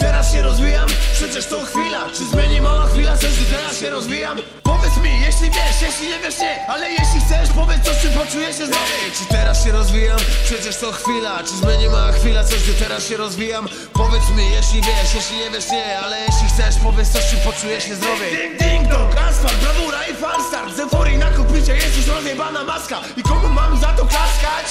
teraz się rozwijam? Przecież to chwila. Czy zmieni mała chwila coś, gdy teraz się rozwijam? Powiedz mi, jeśli wiesz, jeśli nie wiesz nie. Ale jeśli chcesz, powiedz coś, czy poczujesz się zdrowy Czy teraz się rozwijam? Przecież to chwila. Czy zmieni mała chwila coś, gdy teraz się rozwijam? Powiedz mi, jeśli wiesz, jeśli nie wiesz nie. Ale jeśli chcesz, powiedz coś, czy poczujesz się zdrowy Ding, ding, dong, asfalt, brawura i falstart. Z euforii na kupicie jest już rozjebana maska. I komu mam za to klaskać?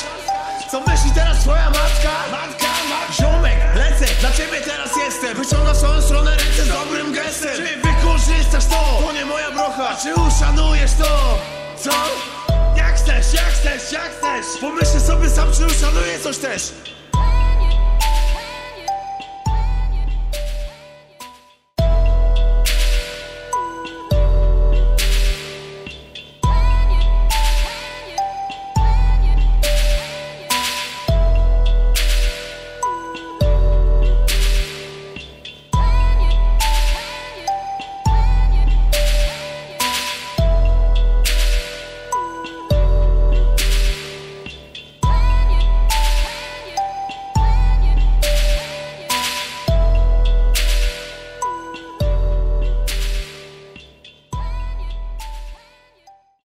Stronę ręce z dobrym gestem Czy wykorzystasz to? To nie moja brocha Czy uszanujesz to? Co? Jak chcesz, jak chcesz, jak chcesz Pomyśl sobie sam, czy uszanujesz coś też